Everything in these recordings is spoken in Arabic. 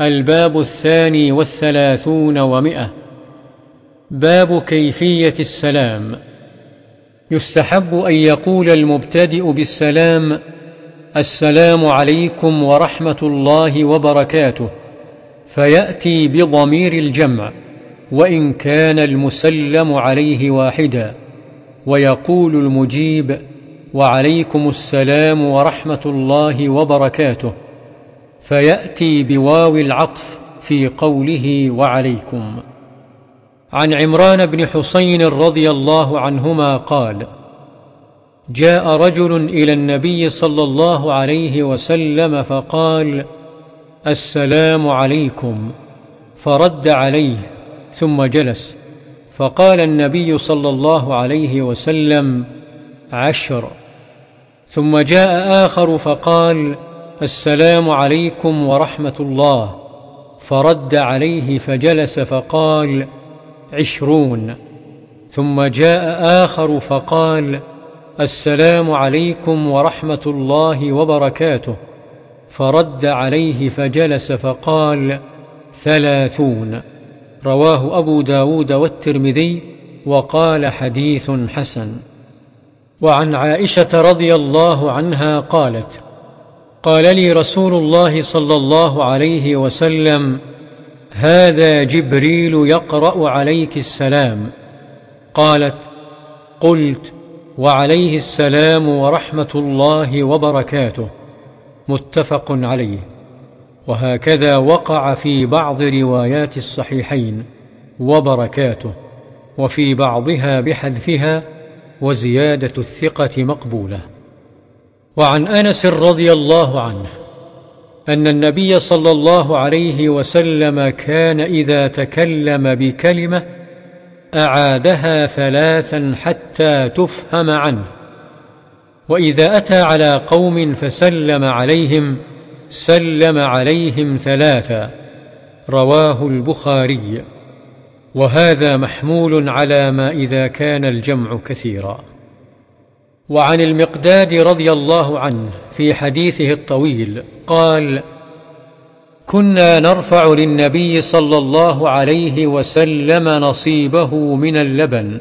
الباب الثاني والثلاثون ومئة. باب كيفية السلام. يستحب أن يقول المبتدئ بالسلام السلام عليكم ورحمة الله وبركاته فيأتي بضمير الجمع وإن كان المسلم عليه واحدا. ويقول المجيب وعليكم السلام ورحمة الله وبركاته. فيأتي بواو العطف في قوله وعليكم. عن عمران بن حسين رضي الله عنهما قال جاء رجل إلى النبي صلى الله عليه وسلم فقال السلام عليكم. فرد عليه ثم جلس. فقال النبي صلى الله عليه وسلم عشر. ثم جاء آخر فقال السلام عليكم ورحمة الله. فرد عليه فجلس فقال عشرون. ثم جاء آخر فقال السلام عليكم ورحمة الله وبركاته. فرد عليه فجلس فقال ثلاثون. رواه أبو داود والترمذي وقال حديث حسن. وعن عائشة رضي الله عنها قالت قال لي رسول الله صلى الله عليه وسلم هذا جبريل يقرأ عليك السلام. قالت قلت وعليه السلام ورحمة الله وبركاته. متفق عليه. وهكذا وقع في بعض روايات الصحيحين وبركاته وفي بعضها بحذفها وزيادة الثقة مقبولة. وعن أنس رضي الله عنه أن النبي صلى الله عليه وسلم كان إذا تكلم بكلمة أعادها ثلاثا حتى تفهم عنه وإذا أتى على قوم فسلم عليهم سلم عليهم ثلاثا رواه البخاري. وهذا محمول على ما إذا كان الجمع كثيرا. وعن المقداد رضي الله عنه في حديثه الطويل قال كنا نرفع للنبي صلى الله عليه وسلم نصيبه من اللبن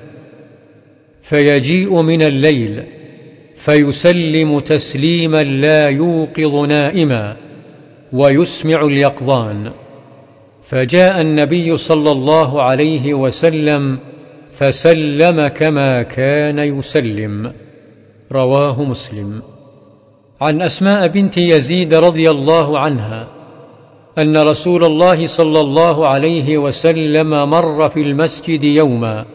فيجيء من الليل فيسلم تسليما لا يوقظ نائما ويسمع اليقظان فجاء النبي صلى الله عليه وسلم فسلم كما كان يسلم. رواه مسلم. عن أسماء بنت يزيد رضي الله عنها أن رسول الله صلى الله عليه وسلم مر في المسجد يوما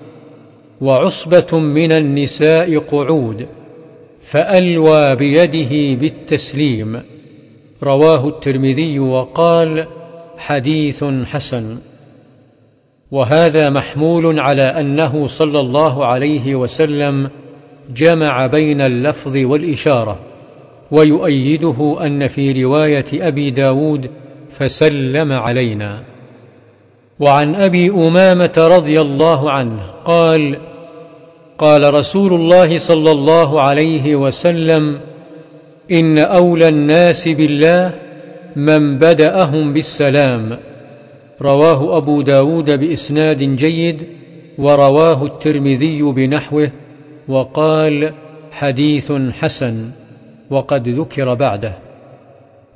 وعصبة من النساء قعود فألوى بيده بالتسليم. رواه الترمذي وقال حديث حسن. وهذا محمول على أنه صلى الله عليه وسلم جمع بين اللفظ والإشارة ويؤيده أن في رواية أبي داود فسلم علينا. وعن أبي أمامة رضي الله عنه قال قال رسول الله صلى الله عليه وسلم إن أولى الناس بالله من بدأهم بالسلام. رواه أبو داود بإسناد جيد ورواه الترمذي بنحوه وقال حديث حسن وقد ذكر بعده.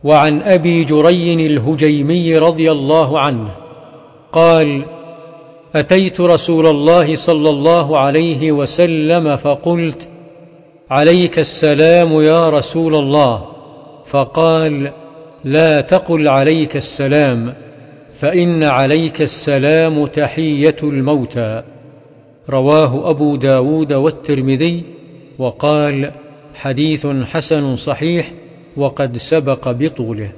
وعن أبي جري الهجيمي رضي الله عنه قال أتيت رسول الله صلى الله عليه وسلم فقلت عليك السلام يا رسول الله. فقال لا تقل عليك السلام فإن عليك السلام تحية الموتى. رواه أبو داود والترمذي وقال حديث حسن صحيح وقد سبق بطوله.